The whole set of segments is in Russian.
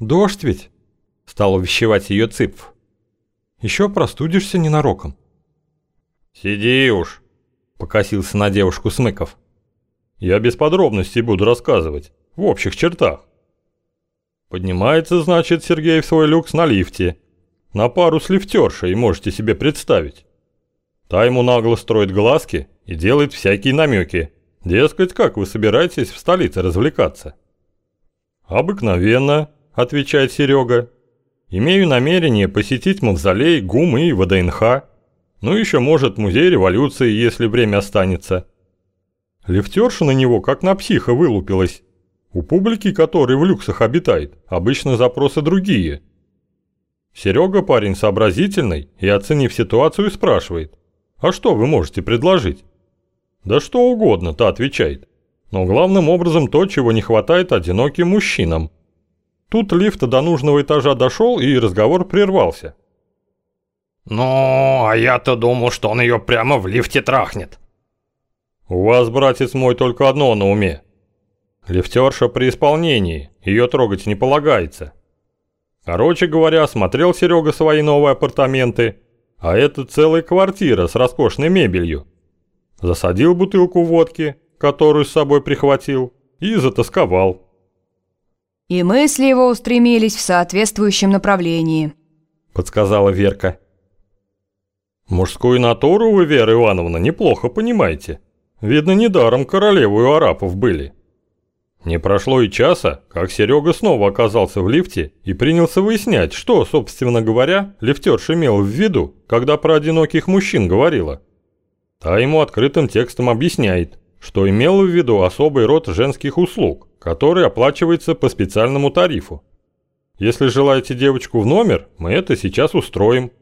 «Дождь ведь?» – стал увещевать ее Цыпф. «Еще простудишься ненароком». «Сиди уж», – покосился на девушку Смыков. «Я без подробностей буду рассказывать, в общих чертах. Поднимается, значит, Сергей в свой люкс на лифте. На пару с лифтершей, можете себе представить. Та ему нагло строит глазки и делает всякие намеки. Дескать, как вы собираетесь в столице развлекаться? «Обыкновенно», – отвечает Серега. «Имею намерение посетить мавзолей ГУМ и ВДНХ. Ну еще, может, музей революции, если время останется». Лифтерша на него как на психа вылупилась. У публики, который в люксах обитает, обычно запросы другие. Серега парень сообразительный и, оценив ситуацию, спрашивает, «А что вы можете предложить?» «Да что угодно», – та отвечает. «Но главным образом то, чего не хватает одиноким мужчинам». Тут лифт до нужного этажа дошел и разговор прервался. «Ну, а я-то думал, что он ее прямо в лифте трахнет». «У вас, братец мой, только одно на уме. Лифтерша при исполнении, ее трогать не полагается. Короче говоря, смотрел Серега свои новые апартаменты, а это целая квартира с роскошной мебелью. Засадил бутылку водки, которую с собой прихватил, и затасковал. И мысли его устремились в соответствующем направлении, подсказала Верка. Мужскую натуру вы, Вера Ивановна, неплохо понимаете. Видно, недаром королеву и арапов были. Не прошло и часа, как Серега снова оказался в лифте и принялся выяснять, что, собственно говоря, лифтерш имел в виду, когда про одиноких мужчин говорила. Та ему открытым текстом объясняет, что имел в виду особый род женских услуг, который оплачивается по специальному тарифу. Если желаете девочку в номер, мы это сейчас устроим.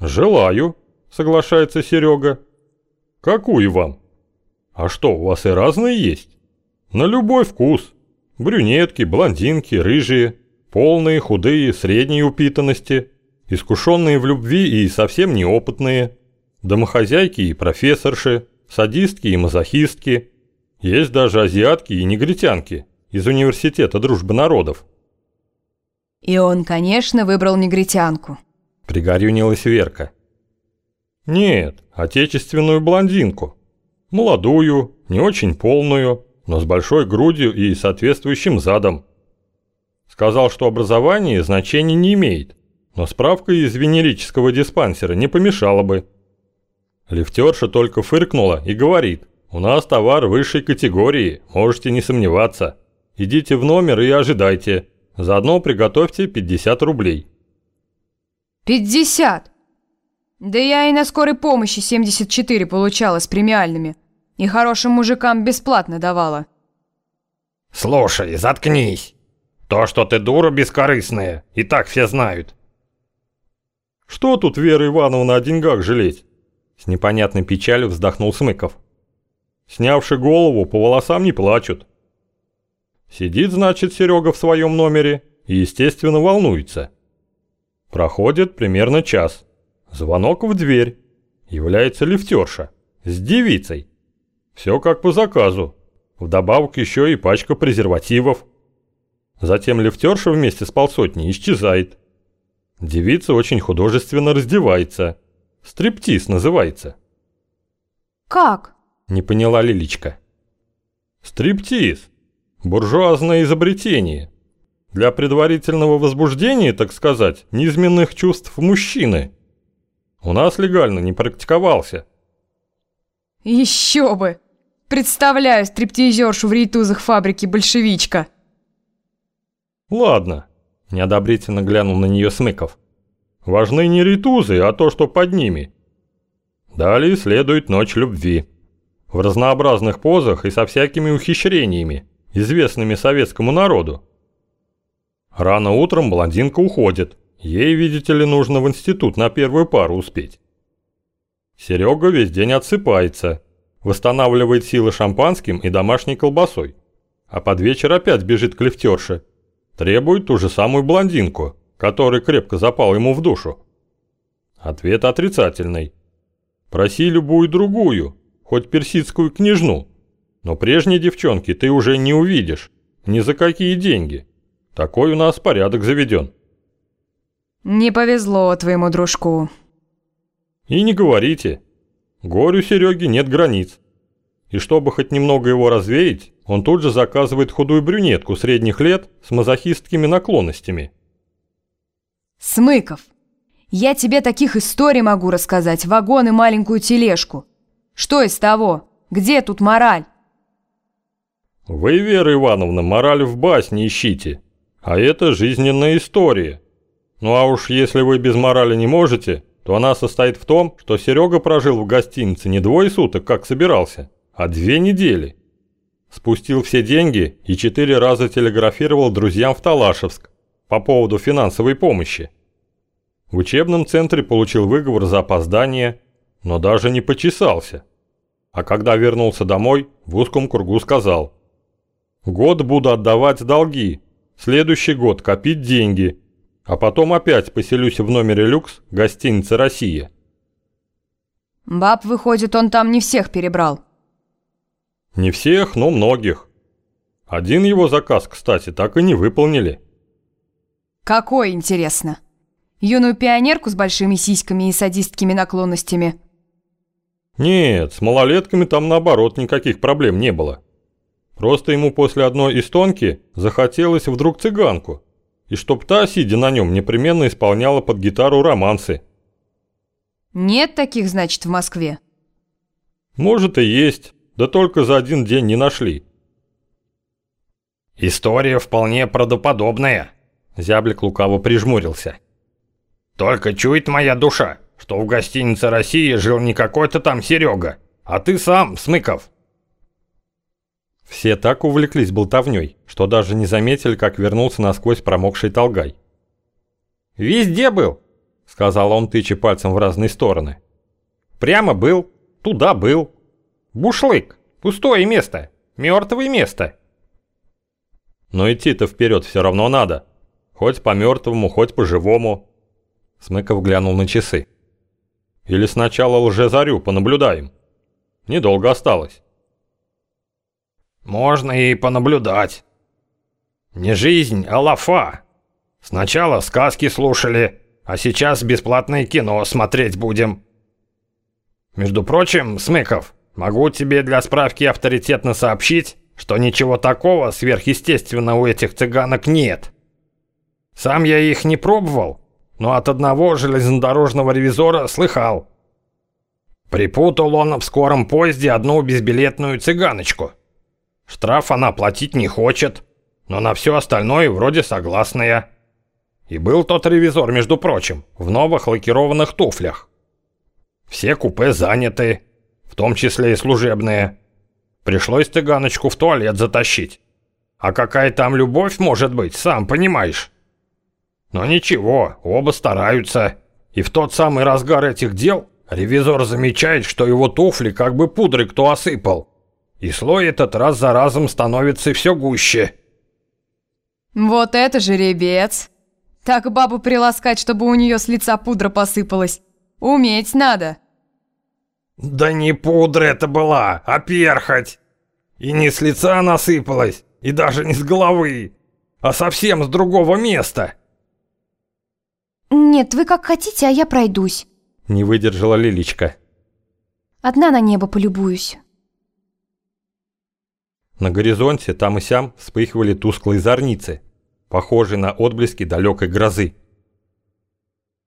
«Желаю», — соглашается Серега. «Какую вам?» «А что, у вас и разные есть?» На любой вкус. Брюнетки, блондинки, рыжие, полные, худые, средней упитанности, искушенные в любви и совсем неопытные, домохозяйки и профессорши, садистки и мазохистки. Есть даже азиатки и негритянки из Университета дружбы народов. И он, конечно, выбрал негритянку. Пригорюнилась Верка. Нет, отечественную блондинку. Молодую, не очень полную, но с большой грудью и соответствующим задом. Сказал, что образование значения не имеет, но справка из венерического диспансера не помешала бы. Лифтерша только фыркнула и говорит, у нас товар высшей категории, можете не сомневаться. Идите в номер и ожидайте. Заодно приготовьте 50 рублей. 50? Да я и на скорой помощи 74 получала с премиальными. И хорошим мужикам бесплатно давала. Слушай, заткнись. То, что ты дура бескорыстная, и так все знают. Что тут, Вера Ивановна, о деньгах жалеть? С непонятной печалью вздохнул Смыков. Снявши голову, по волосам не плачут. Сидит, значит, Серега в своем номере и, естественно, волнуется. Проходит примерно час. Звонок в дверь. Является лифтерша. С девицей. Все как по заказу. Вдобавок еще и пачка презервативов. Затем лифтерша вместе с полсотней исчезает. Девица очень художественно раздевается. Стриптиз называется. «Как?» – не поняла Лилечка. «Стриптиз. Буржуазное изобретение. Для предварительного возбуждения, так сказать, неизменных чувств мужчины. У нас легально не практиковался». «Еще бы!» Представляю стриптизершу в рейтузах фабрики «Большевичка». «Ладно», – неодобрительно глянул на нее Смыков. «Важны не рейтузы, а то, что под ними». Далее следует ночь любви. В разнообразных позах и со всякими ухищрениями, известными советскому народу. Рано утром блондинка уходит. Ей, видите ли, нужно в институт на первую пару успеть. Серега весь день отсыпается – восстанавливает силы шампанским и домашней колбасой. А под вечер опять бежит к лифтерше. Требует ту же самую блондинку, которая крепко запал ему в душу. Ответ отрицательный. Проси любую другую, хоть персидскую княжну. Но прежней девчонки ты уже не увидишь. Ни за какие деньги. Такой у нас порядок заведен. Не повезло твоему дружку. И не говорите. Горю Сереги нет границ. И чтобы хоть немного его развеять, он тут же заказывает худую брюнетку средних лет с мазохистскими наклонностями. Смыков, я тебе таких историй могу рассказать, вагон и маленькую тележку. Что из того? Где тут мораль? Вы, Вера Ивановна, мораль в басне ищите. А это жизненная история. Ну а уж если вы без морали не можете, то она состоит в том, что Серега прожил в гостинице не двое суток, как собирался, а две недели. Спустил все деньги и четыре раза телеграфировал друзьям в Талашевск по поводу финансовой помощи. В учебном центре получил выговор за опоздание, но даже не почесался. А когда вернулся домой, в узком кругу сказал «Год буду отдавать долги, Следующий год копить деньги, а потом опять поселюсь в номере люкс гостиницы «Россия». Баб, выходит, он там не всех перебрал. Не всех, но многих. Один его заказ, кстати, так и не выполнили. Какой, интересно? Юную пионерку с большими сиськами и садистскими наклонностями? Нет, с малолетками там наоборот никаких проблем не было. Просто ему после одной истонки захотелось вдруг цыганку, и чтоб та, сидя на нем, непременно исполняла под гитару романсы. Нет таких, значит, в Москве? Может и есть, да только за один день не нашли. История вполне правдоподобная, зяблик лукаво прижмурился. Только чует моя душа, что в гостинице России жил не какой-то там Серега, а ты сам, Смыков. Все так увлеклись болтовней, что даже не заметили, как вернулся насквозь промокший Толгай. «Везде был», — сказал он, тыча пальцем в разные стороны. «Прямо был, туда был. Бушлык, пустое место, мертвое место». «Но идти-то вперед все равно надо. Хоть по мертвому, хоть по живому». Смыков глянул на часы. «Или сначала лжезарю понаблюдаем. Недолго осталось». Можно и понаблюдать. Не жизнь, а лафа. Сначала сказки слушали, а сейчас бесплатное кино смотреть будем. Между прочим, Смыков, могу тебе для справки авторитетно сообщить, что ничего такого сверхъестественного у этих цыганок нет. Сам я их не пробовал, но от одного железнодорожного ревизора слыхал. Припутал он в скором поезде одну безбилетную цыганочку – Штраф она платить не хочет, но на все остальное вроде согласная. И был тот ревизор, между прочим, в новых лакированных туфлях. Все купе заняты, в том числе и служебные. Пришлось цыганочку в туалет затащить. А какая там любовь может быть, сам понимаешь. Но ничего, оба стараются. И в тот самый разгар этих дел ревизор замечает, что его туфли как бы пудрой кто осыпал. И слой этот раз за разом становится все гуще. Вот это жеребец. Так бабу приласкать, чтобы у нее с лица пудра посыпалась. Уметь надо. Да не пудра это была, а перхоть. И не с лица насыпалась, и даже не с головы, а совсем с другого места. Нет, вы как хотите, а я пройдусь. Не выдержала Лилечка. Одна на небо полюбуюсь. На горизонте там и сям вспыхивали тусклые зорницы, похожие на отблески далекой грозы.